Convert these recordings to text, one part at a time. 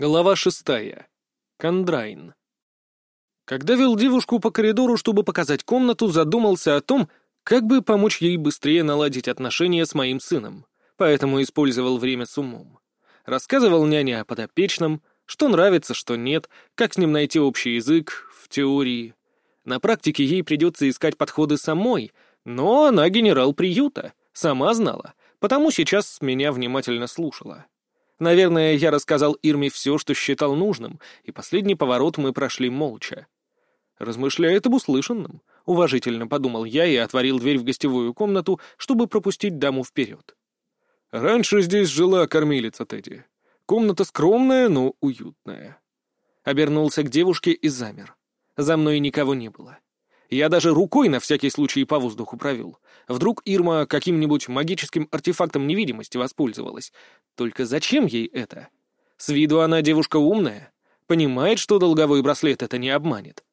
Глава шестая. Кондрайн. Когда вел девушку по коридору, чтобы показать комнату, задумался о том, как бы помочь ей быстрее наладить отношения с моим сыном, поэтому использовал время с умом. Рассказывал няне о подопечном, что нравится, что нет, как с ним найти общий язык, в теории. На практике ей придется искать подходы самой, но она генерал приюта, сама знала, потому сейчас меня внимательно слушала. Наверное, я рассказал Ирме все, что считал нужным, и последний поворот мы прошли молча. Размышляет об услышанном, уважительно подумал я и отворил дверь в гостевую комнату, чтобы пропустить даму вперед. Раньше здесь жила кормилица Тедди. Комната скромная, но уютная. Обернулся к девушке и замер. За мной никого не было. Я даже рукой на всякий случай по воздуху провел. Вдруг Ирма каким-нибудь магическим артефактом невидимости воспользовалась. Только зачем ей это? С виду она девушка умная. Понимает, что долговой браслет это не обманет.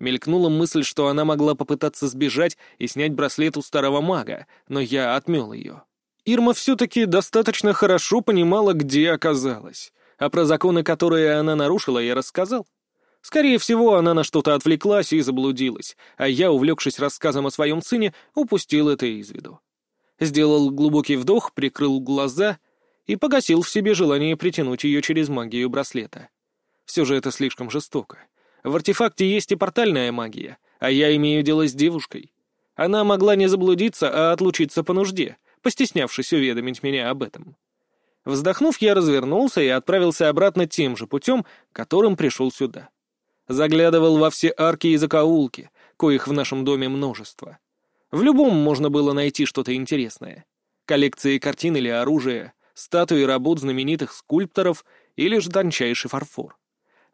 Мелькнула мысль, что она могла попытаться сбежать и снять браслет у старого мага, но я отмел ее. Ирма все-таки достаточно хорошо понимала, где оказалась. А про законы, которые она нарушила, я рассказал. Скорее всего, она на что-то отвлеклась и заблудилась, а я, увлекшись рассказом о своем сыне, упустил это из виду. Сделал глубокий вдох, прикрыл глаза и погасил в себе желание притянуть ее через магию браслета. Все же это слишком жестоко. В артефакте есть и портальная магия, а я имею дело с девушкой. Она могла не заблудиться, а отлучиться по нужде, постеснявшись уведомить меня об этом. Вздохнув, я развернулся и отправился обратно тем же путем, которым пришел сюда. Заглядывал во все арки и закоулки, коих в нашем доме множество. В любом можно было найти что-то интересное. Коллекции картин или оружия, статуи работ знаменитых скульпторов или же тончайший фарфор.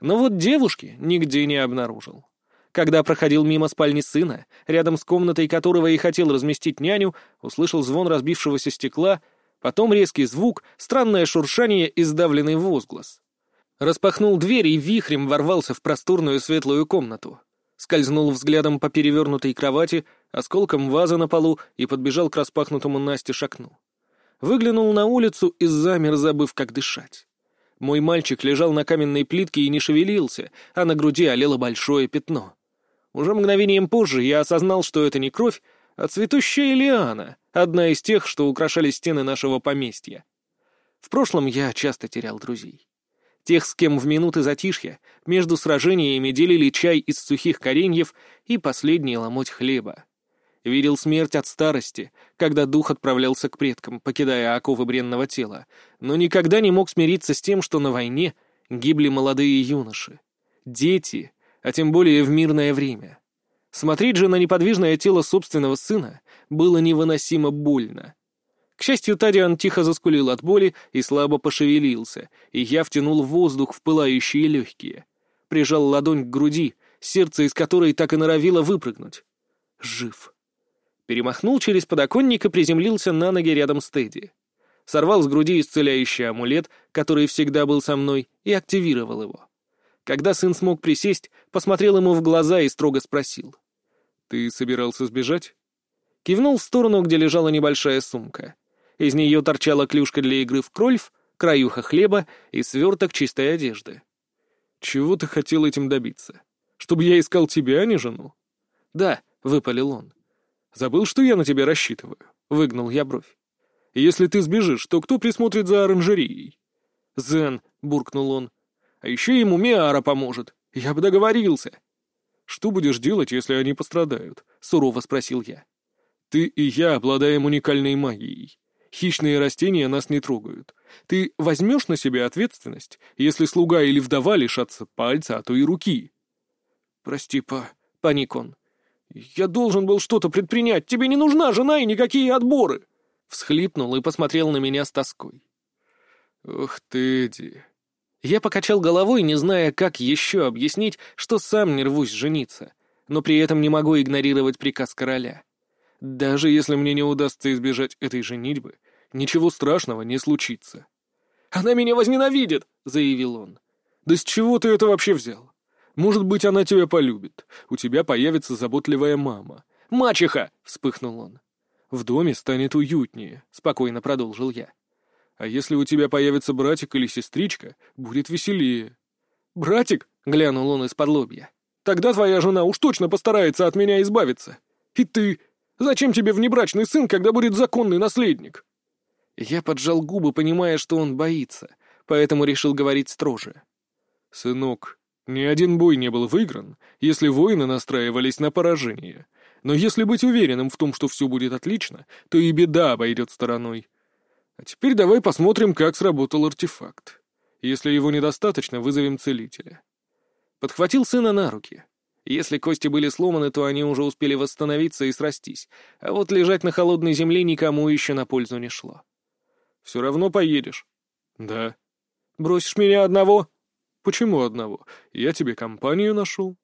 Но вот девушки нигде не обнаружил. Когда проходил мимо спальни сына, рядом с комнатой которого и хотел разместить няню, услышал звон разбившегося стекла, потом резкий звук, странное шуршание и сдавленный возглас. Распахнул дверь и вихрем ворвался в просторную светлую комнату. Скользнул взглядом по перевернутой кровати, осколком вазы на полу и подбежал к распахнутому Насте окну. Выглянул на улицу и замер, забыв, как дышать. Мой мальчик лежал на каменной плитке и не шевелился, а на груди олело большое пятно. Уже мгновением позже я осознал, что это не кровь, а цветущая лиана, одна из тех, что украшали стены нашего поместья. В прошлом я часто терял друзей. Тех, с кем в минуты затишья между сражениями делили чай из сухих кореньев и последний ломоть хлеба. Видел смерть от старости, когда дух отправлялся к предкам, покидая оковы бренного тела, но никогда не мог смириться с тем, что на войне гибли молодые юноши, дети, а тем более в мирное время. Смотреть же на неподвижное тело собственного сына было невыносимо больно. К счастью, Тадиан тихо заскулил от боли и слабо пошевелился, и я втянул воздух в пылающие легкие. Прижал ладонь к груди, сердце из которой так и норовило выпрыгнуть. Жив. Перемахнул через подоконник и приземлился на ноги рядом с Тедди. Сорвал с груди исцеляющий амулет, который всегда был со мной, и активировал его. Когда сын смог присесть, посмотрел ему в глаза и строго спросил. «Ты собирался сбежать?» Кивнул в сторону, где лежала небольшая сумка. Из нее торчала клюшка для игры в крольф, краюха хлеба и сверток чистой одежды. «Чего ты хотел этим добиться? Чтобы я искал тебя, а не жену?» «Да», — выпалил он. «Забыл, что я на тебя рассчитываю?» — выгнул я бровь. «Если ты сбежишь, то кто присмотрит за оранжерией?» «Зен», — буркнул он. «А еще ему Миара поможет. Я бы договорился». «Что будешь делать, если они пострадают?» — сурово спросил я. «Ты и я обладаем уникальной магией. Хищные растения нас не трогают. Ты возьмешь на себя ответственность, если слуга или вдова лишатся пальца, а то и руки?» «Прости, па...» — паник он. «Я должен был что-то предпринять. Тебе не нужна жена и никакие отборы!» Всхлипнул и посмотрел на меня с тоской. «Ух ты, Ди!» Я покачал головой, не зная, как еще объяснить, что сам не рвусь жениться, но при этом не могу игнорировать приказ короля. Даже если мне не удастся избежать этой женитьбы, ничего страшного не случится. «Она меня возненавидит!» — заявил он. «Да с чего ты это вообще взял? Может быть, она тебя полюбит. У тебя появится заботливая мама. Мачеха!» — вспыхнул он. «В доме станет уютнее», — спокойно продолжил я. А если у тебя появится братик или сестричка, будет веселее». «Братик?» — глянул он из-под лобья. «Тогда твоя жена уж точно постарается от меня избавиться. И ты? Зачем тебе внебрачный сын, когда будет законный наследник?» Я поджал губы, понимая, что он боится, поэтому решил говорить строже. «Сынок, ни один бой не был выигран, если воины настраивались на поражение. Но если быть уверенным в том, что все будет отлично, то и беда обойдет стороной. А теперь давай посмотрим, как сработал артефакт. Если его недостаточно, вызовем целителя». Подхватил сына на руки. Если кости были сломаны, то они уже успели восстановиться и срастись, а вот лежать на холодной земле никому еще на пользу не шло. «Все равно поедешь?» «Да». «Бросишь меня одного?» «Почему одного? Я тебе компанию нашел».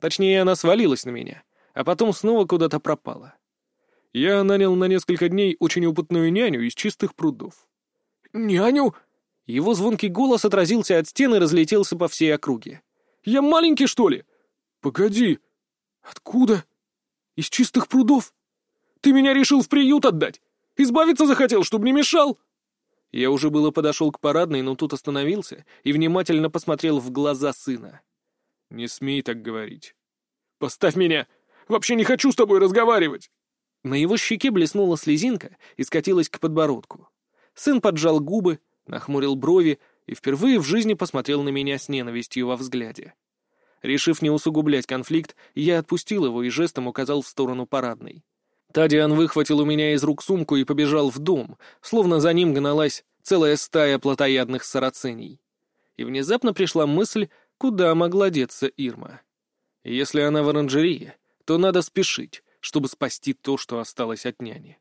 Точнее, она свалилась на меня, а потом снова куда-то пропала. Я нанял на несколько дней очень опытную няню из чистых прудов. «Няню?» Его звонкий голос отразился от стены и разлетелся по всей округе. «Я маленький, что ли?» «Погоди! Откуда? Из чистых прудов? Ты меня решил в приют отдать? Избавиться захотел, чтобы не мешал?» Я уже было подошел к парадной, но тут остановился и внимательно посмотрел в глаза сына. «Не смей так говорить. Поставь меня! Вообще не хочу с тобой разговаривать!» На его щеке блеснула слезинка и скатилась к подбородку. Сын поджал губы, нахмурил брови и впервые в жизни посмотрел на меня с ненавистью во взгляде. Решив не усугублять конфликт, я отпустил его и жестом указал в сторону парадной. Тадиан выхватил у меня из рук сумку и побежал в дом, словно за ним гналась целая стая плотоядных сарациней. И внезапно пришла мысль, куда могла деться Ирма. Если она в оранжерее, то надо спешить, чтобы спасти то, что осталось от няни.